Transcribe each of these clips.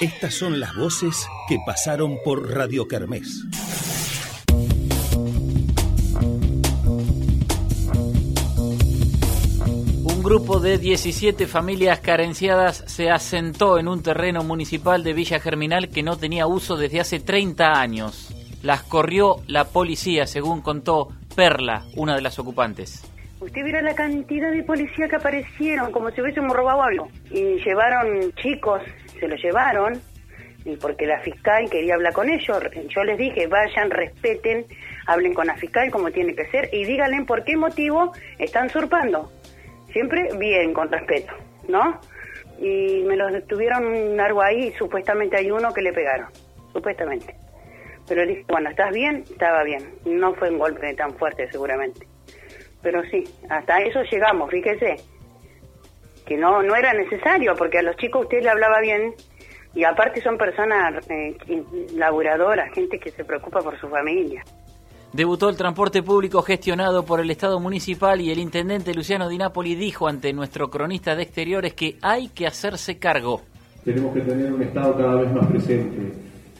Estas son las voces que pasaron por Radio Kermés. Un grupo de 17 familias carenciadas se asentó en un terreno municipal de Villa Germinal que no tenía uso desde hace 30 años. Las corrió la policía, según contó Perla, una de las ocupantes. Usted viera la cantidad de policías que aparecieron, como si hubiésemos robado algo. Y llevaron chicos, se los llevaron, y porque la fiscal quería hablar con ellos. Yo les dije, vayan, respeten, hablen con la fiscal como tiene que ser y díganle por qué motivo están surpando. Siempre bien, con respeto, ¿no? Y me los detuvieron algo ahí y supuestamente hay uno que le pegaron, supuestamente. Pero le dije, bueno, ¿estás bien? Estaba bien. No fue un golpe tan fuerte seguramente. Pero sí, hasta eso llegamos, fíjese. Que no, no era necesario, porque a los chicos usted le hablaba bien y aparte son personas eh, laburadoras, gente que se preocupa por su familia. Debutó el transporte público gestionado por el Estado municipal y el intendente Luciano Di Napoli dijo ante nuestro cronista de exteriores que hay que hacerse cargo. Tenemos que tener un Estado cada vez más presente.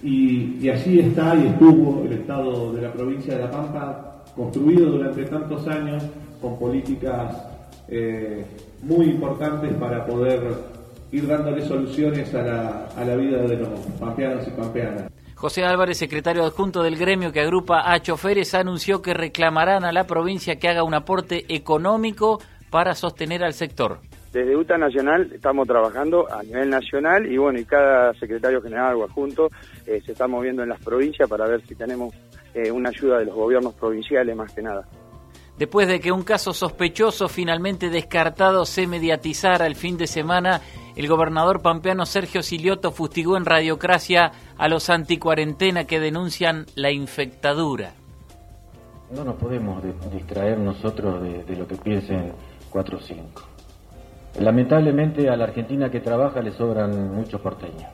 Y, y allí está y estuvo el Estado de la provincia de La Pampa, construido durante tantos años con políticas eh, muy importantes para poder ir dándole soluciones a la, a la vida de los pampeanos y pampeanas. José Álvarez, secretario adjunto del gremio que agrupa a choferes, anunció que reclamarán a la provincia que haga un aporte económico para sostener al sector. Desde UTA Nacional estamos trabajando a nivel nacional y bueno, y cada secretario general o adjunto eh, se está moviendo en las provincias para ver si tenemos eh, una ayuda de los gobiernos provinciales más que nada. Después de que un caso sospechoso finalmente descartado se mediatizara el fin de semana, el gobernador pampeano Sergio Silioto fustigó en Radiocracia a los anticuarentena que denuncian la infectadura. No nos podemos distraer nosotros de, lo que piensen 4 o 5. Lamentablemente a la Argentina que trabaja le sobran muchos porteños.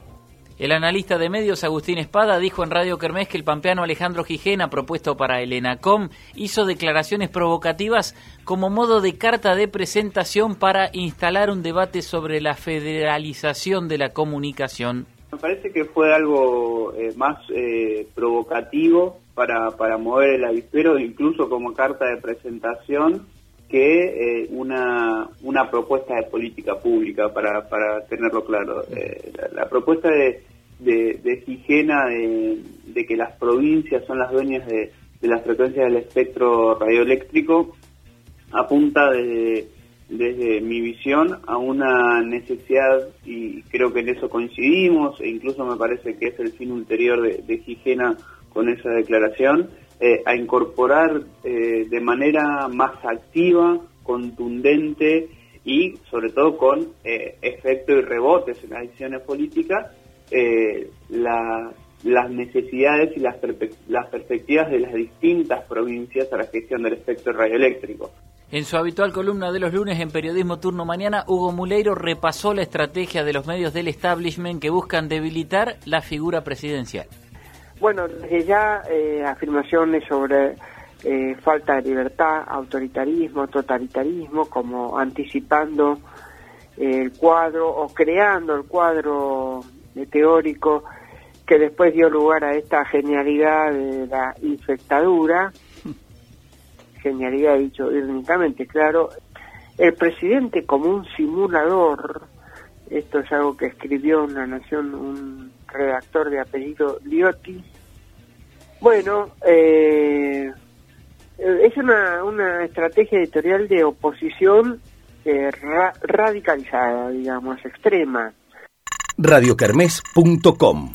El analista de medios Agustín Espada dijo en Radio Kermés que el pampeano Alejandro Gijena, propuesto para el ENACOM, hizo declaraciones provocativas como modo de carta de presentación para instalar un debate sobre la federalización de la comunicación. Me parece que fue algo eh, más eh, provocativo para, para mover el avispero, incluso como carta de presentación, que eh, una, una propuesta de política pública, para, para tenerlo claro. Eh, la, propuesta de, de, de de, que las provincias son las dueñas de, de las frecuencias del espectro radioeléctrico, apunta desde, desde mi visión a una necesidad, y creo que en eso coincidimos, e incluso me parece que es el fin ulterior de, de con esa declaración, eh, a incorporar eh, de manera más activa, contundente y sobre todo con eh, efecto y rebotes en las decisiones políticas las necesidades y las, las perspectivas de las distintas provincias a la gestión del espectro radioeléctrico. En su habitual columna de los lunes en Periodismo Turno Mañana, Hugo Muleiro repasó la estrategia de los medios del establishment que buscan debilitar la figura presidencial. Bueno, desde ya eh, afirmaciones sobre eh, falta de libertad, autoritarismo, totalitarismo, como anticipando el cuadro o creando el cuadro teórico que después dio lugar a esta genialidad de la infectadura, genialidad dicho irónicamente, claro, el presidente como un simulador, esto es algo que escribió en La Nación un redactor de apellido Liotti. Bueno, eh, es una, una estrategia editorial de oposición eh, radicalizada, digamos, extrema. radiocarmes.com